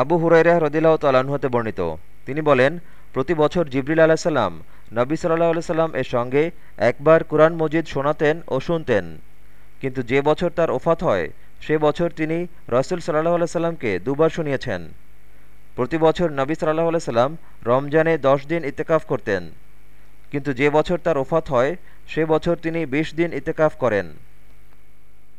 আবু হুরাইরা রদিল্লাহ তালাহতে বর্ণিত। তিনি বলেন, প্রতি বছর জিবরিল আলাহিসাল্লাম নবী সাল্লাহ আলাইসাল্লাম এর সঙ্গে একবার কুরআন মজিদ শোনাতেন ও শুনতেন। কিন্তু যে বছর তার ওফাত হয়, সে বছর তিনি রসুল সাল্লাহ আলাইসাল্লামকে দুবার শুনিয়েছেন। প্রতি বছর নবী সাল্লাহ আলাইসাল্লাম রমজানে দশ দিন ইতেকাফ করতেন। কিন্তু যে বছর তার ওফাত হয়, সে বছর তিনি বিশ দিন ইতেকাফ করেন।